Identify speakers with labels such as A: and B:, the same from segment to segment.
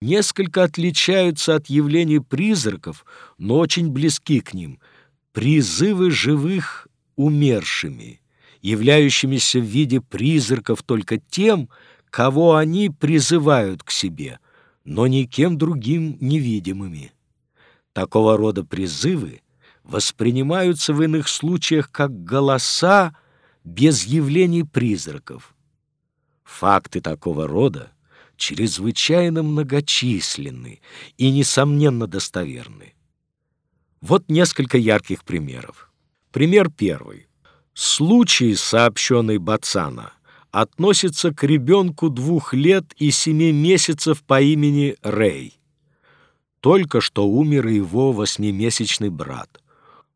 A: несколько отличаются от явлений призраков, но очень близки к ним. Призывы живых умершими, являющимися в виде призраков только тем, кого они призывают к себе, но никем другим невидимыми. Такого рода призывы воспринимаются в иных случаях как голоса без явлений призраков. Факты такого рода чрезвычайно многочисленны и, несомненно, достоверны. Вот несколько ярких примеров. Пример первый. Случай, сообщенный Бацана, относится к ребенку двух лет и семи месяцев по имени Рэй. Только что умер его восьмимесячный брат.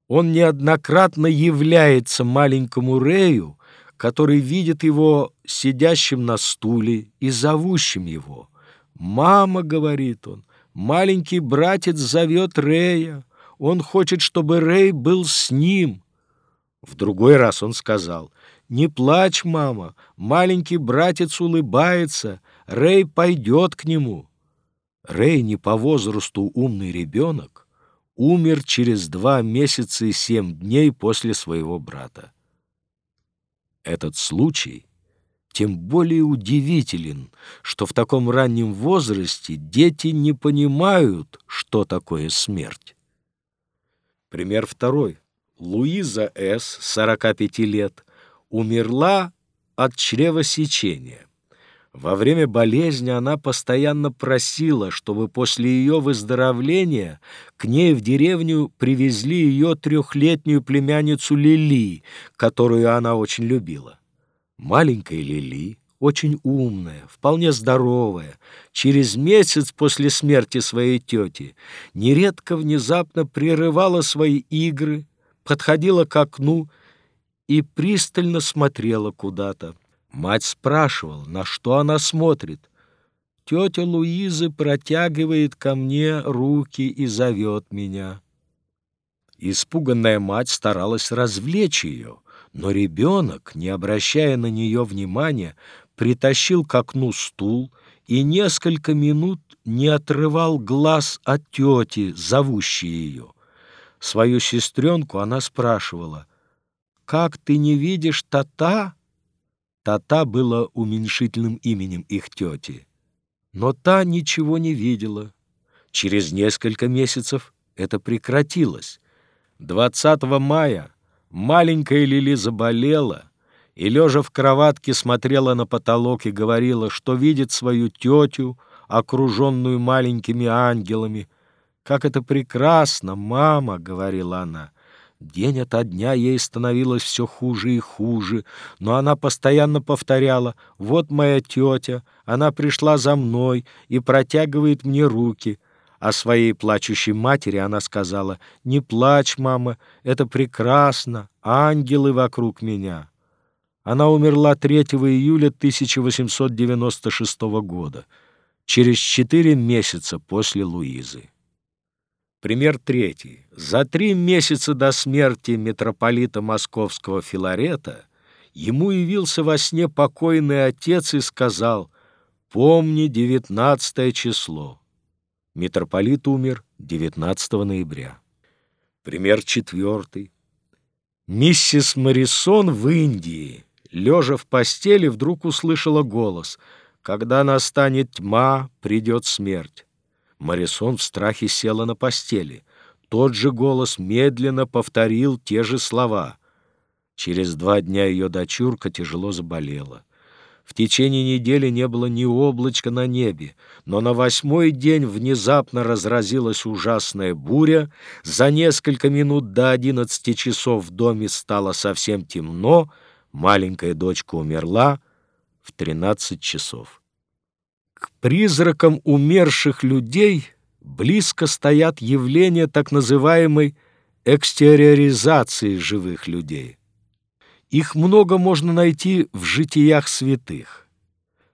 A: Он неоднократно является маленькому Рэю, который видит его сидящим на стуле и зовущим его. «Мама», — говорит он, — «маленький братец зовет Рэя. Он хочет, чтобы Рэй был с ним». В другой раз он сказал, «Не плачь, мама, маленький братец улыбается, Рэй пойдет к нему». Рэй не по возрасту умный ребенок, умер через два месяца и семь дней после своего брата. Этот случай тем более удивителен, что в таком раннем возрасте дети не понимают, что такое смерть. Пример второй. Луиза С., 45 лет, умерла от чревосечения. Во время болезни она постоянно просила, чтобы после ее выздоровления к ней в деревню привезли ее трехлетнюю племянницу Лили, которую она очень любила. Маленькая Лили, очень умная, вполне здоровая, через месяц после смерти своей тети нередко внезапно прерывала свои игры, подходила к окну и пристально смотрела куда-то. Мать спрашивала, на что она смотрит. Тетя Луиза протягивает ко мне руки и зовет меня. Испуганная мать старалась развлечь ее, но ребенок, не обращая на нее внимания, притащил к окну стул и несколько минут не отрывал глаз от тети, зовущей ее. Свою сестренку она спрашивала, «Как ты не видишь Тата?» Тата было уменьшительным именем их тети. Но та ничего не видела. Через несколько месяцев это прекратилось. 20 мая маленькая Лили заболела и, лежа в кроватке, смотрела на потолок и говорила, что видит свою тетю, окруженную маленькими ангелами. «Как это прекрасно, мама!» — говорила она — День ото дня ей становилось все хуже и хуже, но она постоянно повторяла «Вот моя тетя, она пришла за мной и протягивает мне руки». А своей плачущей матери она сказала «Не плачь, мама, это прекрасно, ангелы вокруг меня». Она умерла 3 июля 1896 года, через четыре месяца после Луизы. Пример третий. За три месяца до смерти митрополита московского Филарета ему явился во сне покойный отец и сказал «Помни девятнадцатое число». Митрополит умер 19 ноября. Пример четвертый. Миссис Марисон в Индии, лежа в постели, вдруг услышала голос «Когда настанет тьма, придет смерть». Марисон в страхе села на постели. Тот же голос медленно повторил те же слова. Через два дня ее дочурка тяжело заболела. В течение недели не было ни облачка на небе, но на восьмой день внезапно разразилась ужасная буря. За несколько минут до одиннадцати часов в доме стало совсем темно, маленькая дочка умерла в тринадцать часов. К призракам умерших людей близко стоят явления так называемой экстериоризации живых людей. Их много можно найти в житиях святых.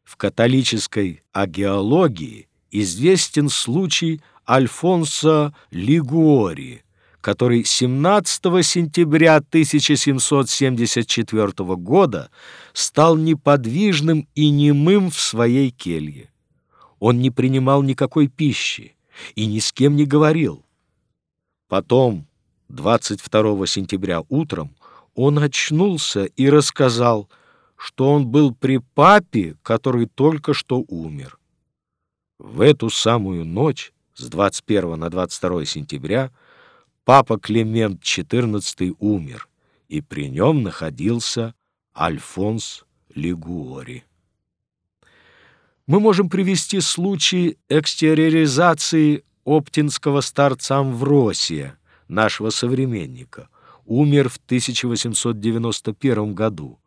A: В католической агеологии известен случай Альфонсо Лигуори, который 17 сентября 1774 года стал неподвижным и немым в своей келье. Он не принимал никакой пищи и ни с кем не говорил. Потом, 22 сентября утром, он очнулся и рассказал, что он был при папе, который только что умер. В эту самую ночь, с 21 на 22 сентября, папа Климент XIV умер, и при нем находился Альфонс Лигуори. Мы можем привести случай экстериоризации оптинского старца Амвросия, нашего современника. Умер в 1891 году.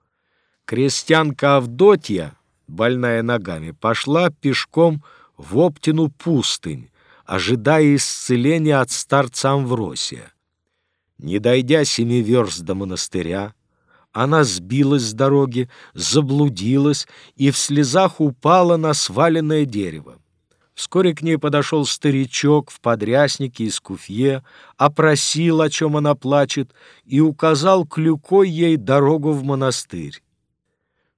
A: Крестьянка Авдотья, больная ногами, пошла пешком в Оптину пустынь, ожидая исцеления от старца Амвросия. Не дойдя семи верст до монастыря, она сбилась с дороги, заблудилась и в слезах упала на сваленное дерево. Вскоре к ней подошел старичок в подряснике и скуфье, опросил, о чем она плачет, и указал клюкой ей дорогу в монастырь.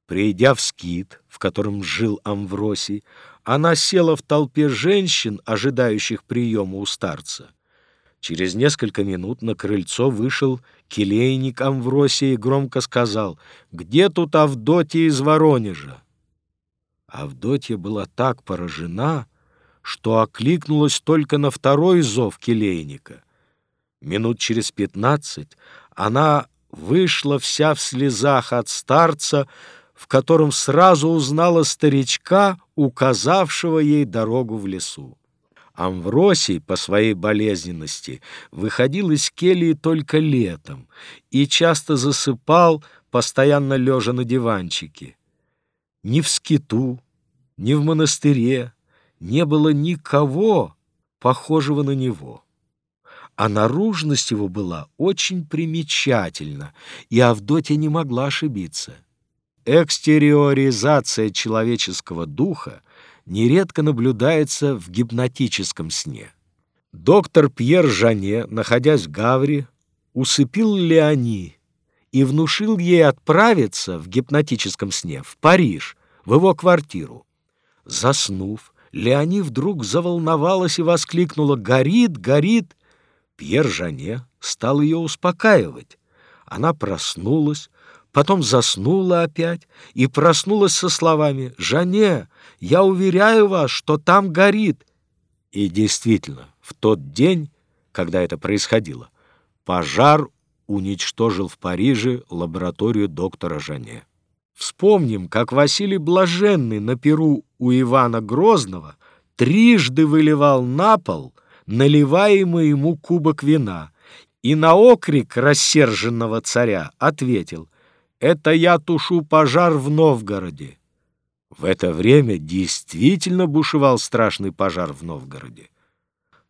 A: Придя в скит, в котором жил Амвросий, она села в толпе женщин, ожидающих приема у старца. Через несколько минут на крыльцо вышел келейник Амвросия и громко сказал «Где тут Авдотья из Воронежа?» Авдотья была так поражена, что окликнулась только на второй зов келейника. Минут через пятнадцать она вышла вся в слезах от старца, в котором сразу узнала старичка, указавшего ей дорогу в лесу. Амвросий по своей болезненности выходил из кельи только летом и часто засыпал, постоянно лежа на диванчике. Ни в скиту, ни в монастыре не было никого, похожего на него. А наружность его была очень примечательна, и Авдотья не могла ошибиться. Экстериоризация человеческого духа нередко наблюдается в гипнотическом сне. Доктор Пьер Жане, находясь в Гавре, усыпил Леони и внушил ей отправиться в гипнотическом сне в Париж, в его квартиру. Заснув, Леони вдруг заволновалась и воскликнула «Горит, горит!» Пьер Жане стал ее успокаивать. Она проснулась, потом заснула опять и проснулась со словами «Жане, я уверяю вас, что там горит». И действительно, в тот день, когда это происходило, пожар уничтожил в Париже лабораторию доктора Жане. Вспомним, как Василий Блаженный на перу у Ивана Грозного трижды выливал на пол наливаемый ему кубок вина и на окрик рассерженного царя ответил «Это я тушу пожар в Новгороде». В это время действительно бушевал страшный пожар в Новгороде.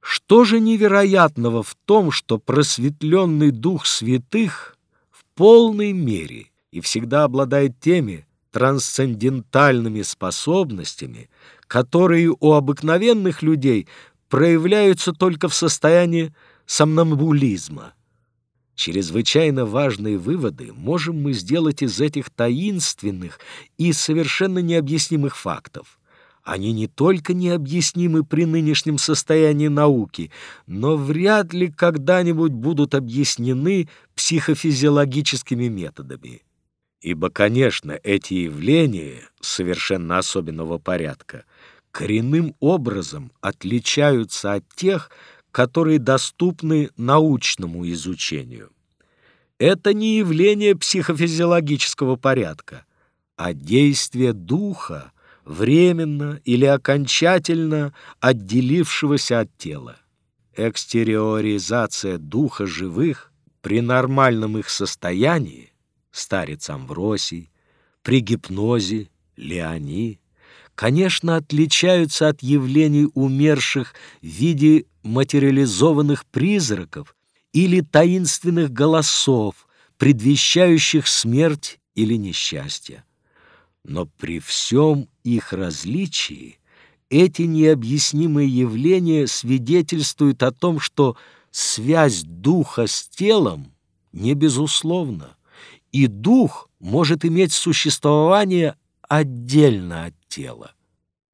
A: Что же невероятного в том, что просветленный дух святых в полной мере и всегда обладает теми трансцендентальными способностями, которые у обыкновенных людей проявляются только в состоянии сомнамбулизма. Чрезвычайно важные выводы можем мы сделать из этих таинственных и совершенно необъяснимых фактов. Они не только необъяснимы при нынешнем состоянии науки, но вряд ли когда-нибудь будут объяснены психофизиологическими методами. Ибо, конечно, эти явления совершенно особенного порядка коренным образом отличаются от тех, которые доступны научному изучению. Это не явление психофизиологического порядка, а действие духа, временно или окончательно отделившегося от тела. Экстериоризация духа живых при нормальном их состоянии, старец Амвросий, при гипнозе, Леони, конечно, отличаются от явлений умерших в виде материализованных призраков или таинственных голосов, предвещающих смерть или несчастье. Но при всем их различии эти необъяснимые явления свидетельствуют о том, что связь духа с телом не безусловна, и дух может иметь существование отдельно от тела.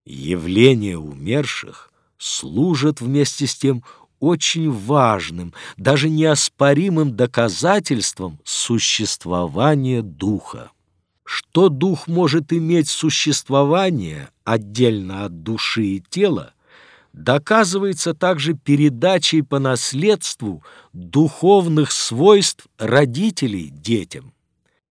A: Явления умерших служат вместе с тем очень важным, даже неоспоримым доказательством существования духа. Что дух может иметь существование отдельно от души и тела, доказывается также передачей по наследству духовных свойств родителей детям.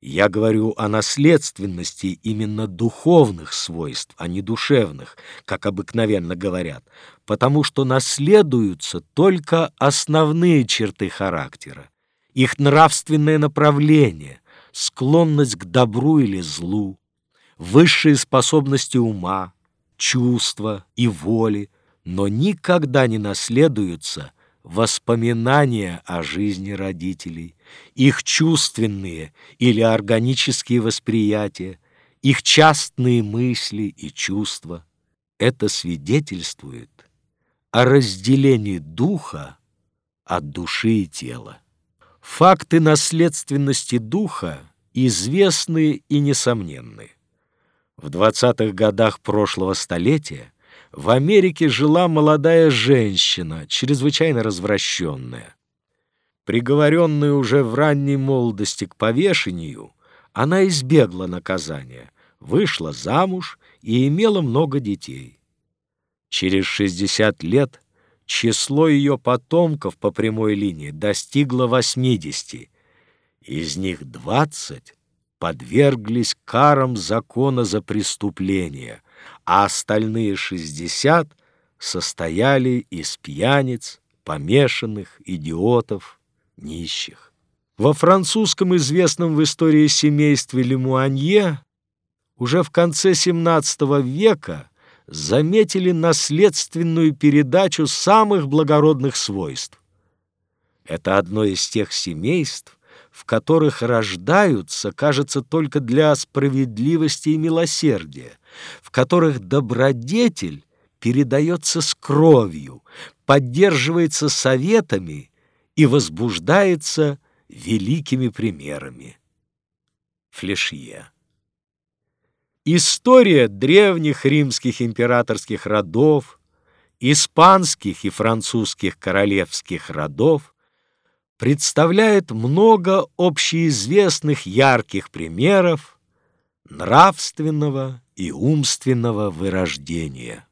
A: Я говорю о наследственности именно духовных свойств, а не душевных, как обыкновенно говорят, потому что наследуются только основные черты характера, их нравственное направление, склонность к добру или злу, высшие способности ума, чувства и воли, но никогда не наследуются воспоминания о жизни родителей, их чувственные или органические восприятия, их частные мысли и чувства. Это свидетельствует о разделении духа от души и тела. Факты наследственности духа известны и несомненны. В 20-х годах прошлого столетия в Америке жила молодая женщина, чрезвычайно развращенная. Приговоренная уже в ранней молодости к повешению, она избегла наказания, вышла замуж и имела много детей. Через 60 лет число ее потомков по прямой линии достигло 80, из них 20 подверглись карам закона за преступления, а остальные шестьдесят состояли из пьяниц, помешанных, идиотов, нищих. Во французском известном в истории семействе Лемуанье уже в конце XVII века заметили наследственную передачу самых благородных свойств. Это одно из тех семейств, в которых рождаются, кажется, только для справедливости и милосердия, в которых добродетель передается с кровью, поддерживается советами и возбуждается великими примерами. Флешье. История древних римских императорских родов, испанских и французских королевских родов представляет много общеизвестных ярких примеров нравственного и умственного вырождения.